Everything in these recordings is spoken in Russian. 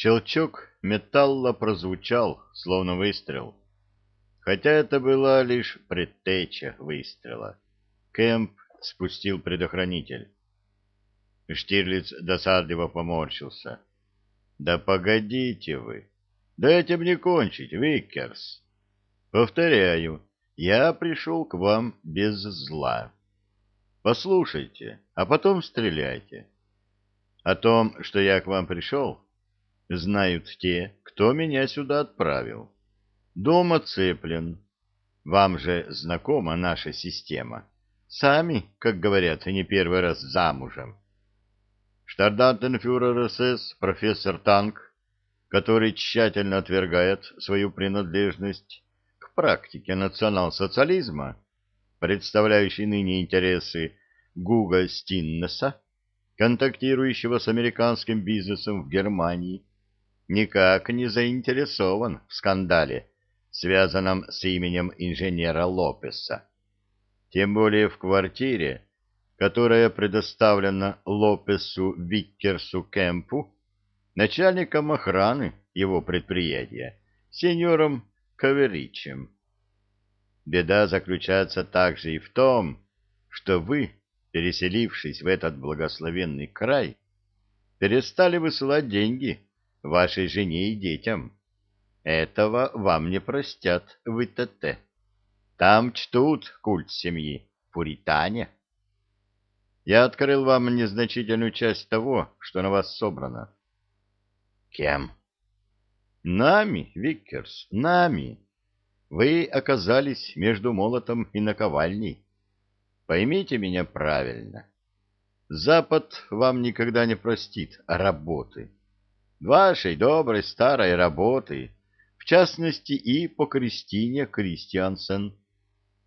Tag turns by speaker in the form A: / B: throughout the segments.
A: Щелчок металла прозвучал, словно выстрел. Хотя это была лишь предтеча выстрела. Кэмп спустил предохранитель. Штирлиц досадливо поморщился. — Да погодите вы! Дайте мне кончить, Виккерс! Повторяю, я пришел к вам без зла. Послушайте, а потом стреляйте. О том, что я к вам пришел, знают те, кто меня сюда отправил. Дом оцеплен. Вам же знакома наша система. Сами, как говорят, не первый раз замужем. Штардантенфюрер СС, профессор Танк, который тщательно отвергает свою принадлежность к практике национал-социализма, представляющий ныне интересы Гуга Стиннеса, контактирующего с американским бизнесом в Германии, никак не заинтересован в скандале, связанном с именем инженера Лопеса. Тем более в квартире, которая предоставлена Лопесу Виккерсу Кемпу, начальником охраны его предприятия, сеньором Каверичем. Беда заключается также и в том, что вы, переселившись в этот благословенный край, перестали высылать деньги вашей жене и детям. Этого вам не простят в ИТТ. Там чтут культ семьи, пуритане. Я открыл вам незначительную часть того, что на вас собрано. Кем? Нами, Виккерс, нами. Вы оказались между молотом и наковальней. Поймите меня правильно. Запад вам никогда не простит работы. Вашей доброй старой работы, в частности и по Кристине Кристиансен.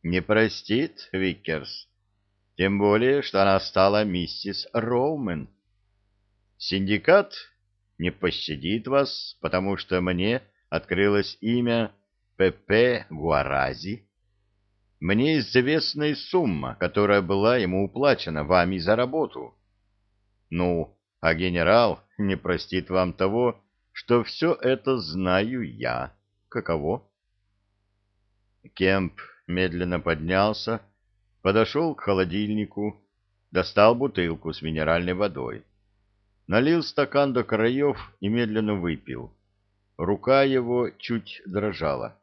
A: Не простит, Виккерс. Тем более, что она стала миссис Роумен. Синдикат не пощадит вас, потому что мне открылось имя П.П. Гуарази. Мне известна сумма, которая была ему уплачена вами за работу. Ну, а генерал не простит вам того, что все это знаю я. Каково? Кемп медленно поднялся, подошел к холодильнику, достал бутылку с минеральной водой. Налил стакан до краев и медленно выпил. Рука его чуть дрожала.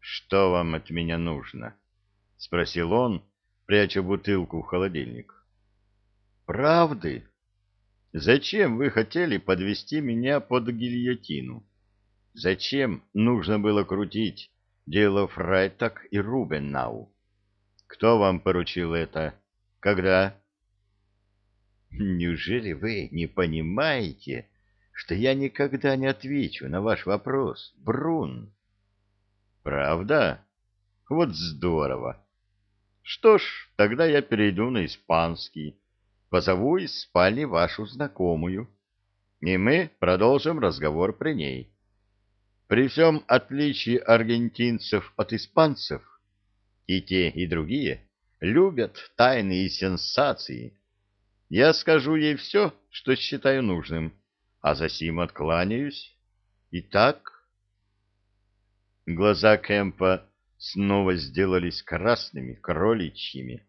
A: «Что вам от меня нужно?» — спросил он, пряча бутылку в холодильник. «Правды? Зачем вы хотели подвести меня под гильотину? Зачем нужно было крутить дело Фрайтак и Рубеннау? Кто вам поручил это? Когда?» «Неужели вы не понимаете, что я никогда не отвечу на ваш вопрос, Брун?» Правда? Вот здорово. Что ж, тогда я перейду на испанский. Позову из спальни вашу знакомую. И мы продолжим разговор при ней. При всем отличии аргентинцев от испанцев, и те, и другие любят тайны и сенсации. Я скажу ей все, что считаю нужным, а за сим откланяюсь. Итак... Глаза Кэмпа снова сделались красными, кроличьими,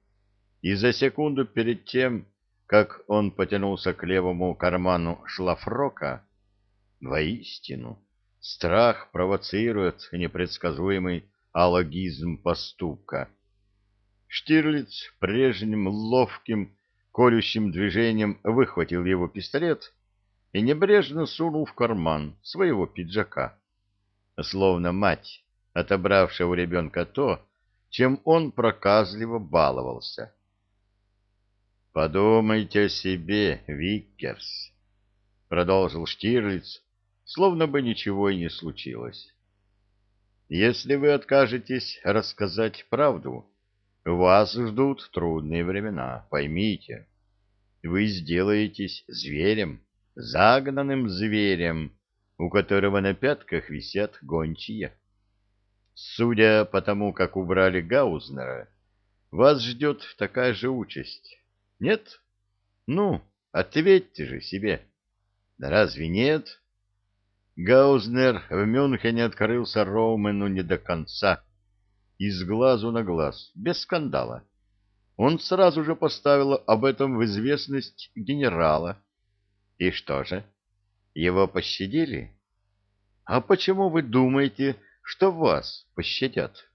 A: и за секунду перед тем, как он потянулся к левому карману шлафрока, воистину, страх провоцирует непредсказуемый алогизм поступка. Штирлиц прежним ловким, колющим движением выхватил его пистолет и небрежно сунул в карман своего пиджака словно мать, отобравшая у ребенка то, чем он проказливо баловался. «Подумайте о себе, Виккерс», — продолжил Штирлиц, словно бы ничего и не случилось. «Если вы откажетесь рассказать правду, вас ждут трудные времена, поймите. Вы сделаетесь зверем, загнанным зверем, у которого на пятках висят гончие. Судя по тому, как убрали Гаузнера, вас ждет такая же участь. Нет? Ну, ответьте же себе. Разве нет? Гаузнер в Мюнхене открылся Роумену не до конца, из глазу на глаз, без скандала. Он сразу же поставил об этом в известность генерала. И что же, его пощадили? А почему вы думаете, что вас пощадят,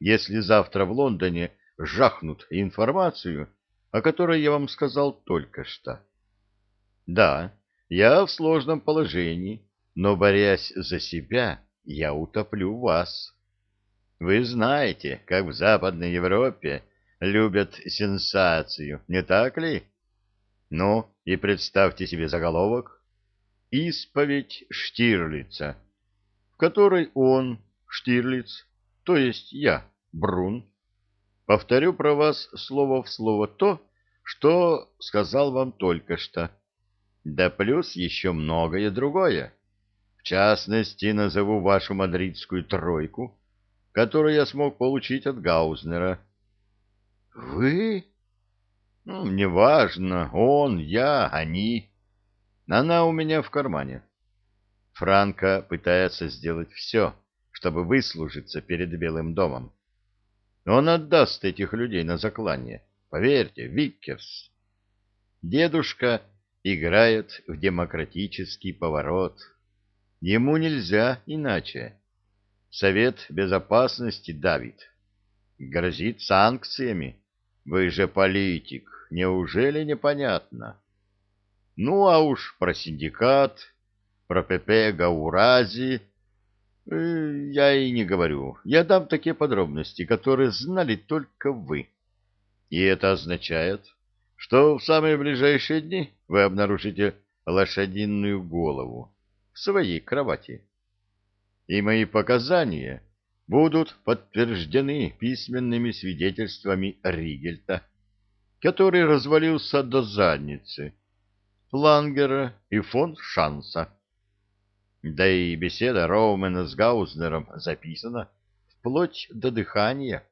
A: если завтра в Лондоне жахнут информацию, о которой я вам сказал только что? Да, я в сложном положении, но, борясь за себя, я утоплю вас. Вы знаете, как в Западной Европе любят сенсацию, не так ли? Ну, и представьте себе заголовок «Исповедь Штирлица», в которой он, Штирлиц, то есть я, Брун, повторю про вас слово в слово то, что сказал вам только что. Да плюс еще многое другое. В частности, назову вашу мадридскую тройку, которую я смог получить от Гаузнера. — Вы? Ну, — Неважно, он, я, они. Она у меня в кармане. Франко пытается сделать все, чтобы выслужиться перед Белым домом. Он отдаст этих людей на заклание. Поверьте, Виккерс. Дедушка играет в демократический поворот. Ему нельзя иначе. Совет Безопасности давит. Грозит санкциями. Вы же политик, неужели непонятно? Ну, а уж про синдикат, про ПП Гаурази э, я и не говорю. Я дам такие подробности, которые знали только вы. И это означает, что в самые ближайшие дни вы обнаружите лошадиную голову в своей кровати и мои показания будут подтверждены письменными свидетельствами Ригельта, который развалился до задницы, Лангера и фон Шанса. Да и беседа Роумена с Гаузнером записана вплоть до дыхания.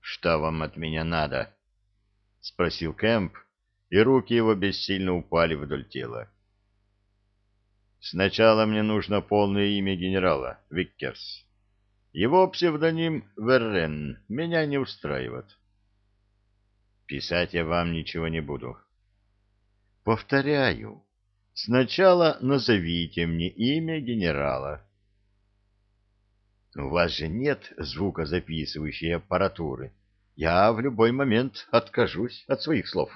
A: «Что вам от меня надо?» — спросил Кэмп, и руки его бессильно упали вдоль тела. Сначала мне нужно полное имя генерала, Виккерс. Его псевдоним Веррен меня не устраивает. Писать я вам ничего не буду. Повторяю, сначала назовите мне имя генерала. У вас же нет звукозаписывающей аппаратуры. Я в любой момент откажусь от своих слов.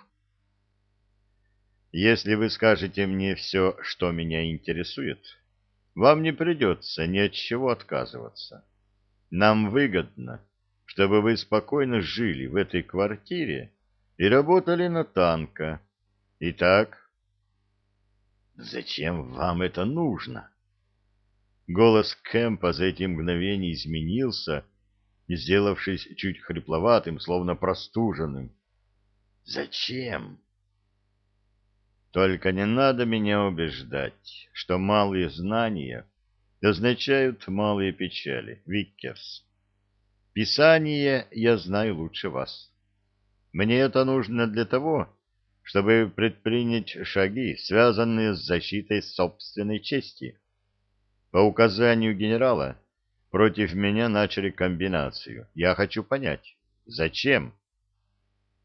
A: Если вы скажете мне все, что меня интересует, вам не придется ни от чего отказываться. Нам выгодно, чтобы вы спокойно жили в этой квартире и работали на танка. Итак, зачем вам это нужно? Голос Кэмпа за эти мгновения изменился, сделавшись чуть хрипловатым, словно простуженным. Зачем? Только не надо меня убеждать, что малые знания означают малые печали, Виккерс. Писание я знаю лучше вас. Мне это нужно для того, чтобы предпринять шаги, связанные с защитой собственной чести. По указанию генерала против меня начали комбинацию. Я хочу понять, зачем?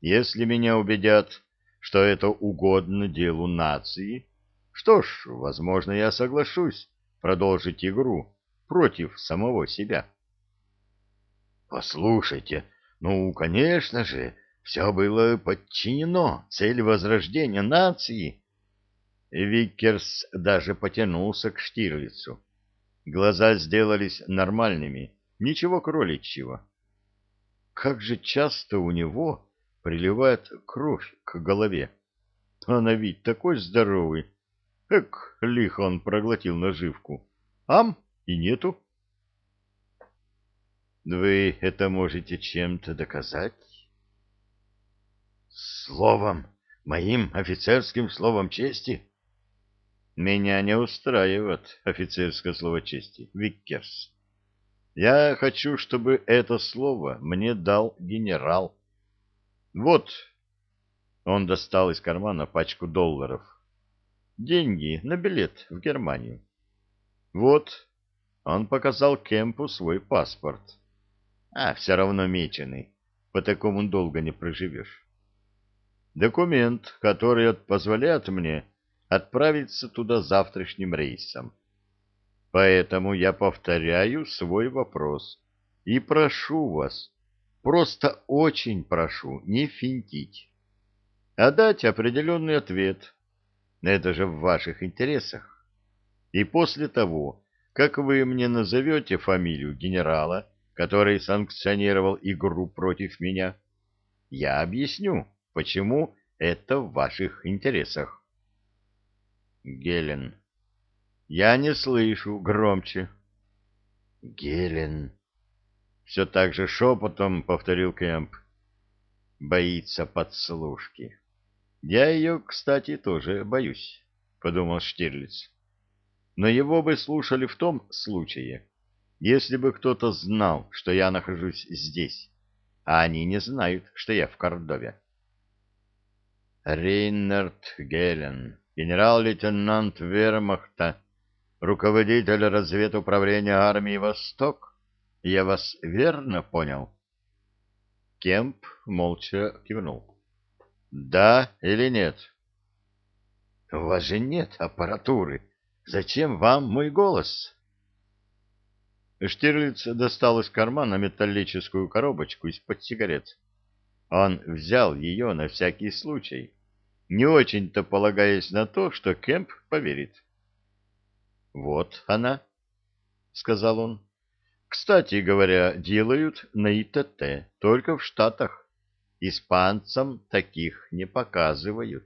A: Если меня убедят, что это угодно делу нации, что ж, возможно, я соглашусь продолжить игру против самого себя. Послушайте, ну, конечно же, все было подчинено цели возрождения нации. Виккерс даже потянулся к Штирлицу. Глаза сделались нормальными, ничего кроличьего. Как же часто у него приливает кровь к голове. А на вид такой здоровый. Эк, лихо он проглотил наживку. Ам, и нету. Вы это можете чем-то доказать? Словом, моим офицерским словом чести? Меня не устраивает офицерское слово чести, Виккерс. Я хочу, чтобы это слово мне дал генерал. Вот. Он достал из кармана пачку долларов. деньги на билет в Германию. Вот, он показал Кемпу свой паспорт. А, все равно меченый, по такому долго не проживешь. Документ, который позволяет мне отправиться туда завтрашним рейсом. Поэтому я повторяю свой вопрос и прошу вас, просто очень прошу, не финтить, а дать определенный ответ. Это же в ваших интересах. И после того, как вы мне назовете фамилию генерала, который санкционировал игру против меня, я объясню, почему это в ваших интересах. Гелен. Я не слышу, громче. Гелен. Все так же шепотом повторил Кэмп. Боится подслушки. Я ее, кстати, тоже боюсь, подумал Штирлиц. Но его бы слушали в том случае, если бы кто-то знал, что я нахожусь здесь, а они не знают, что я в Кордове. Рейнард Гелен, генерал-лейтенант вермахта, руководитель разведуправления армии «Восток». Я вас верно понял? Кемп молча кивнул. Да или нет? У вас же нет аппаратуры. Зачем вам мой голос? Штирлиц достал из кармана металлическую коробочку из-под сигарет. Он взял ее на всякий случай, не очень-то полагаясь на то, что Кемп поверит. «Вот она», — сказал он. «Кстати говоря, делают на ИТТ, только в Штатах. Испанцам таких не показывают».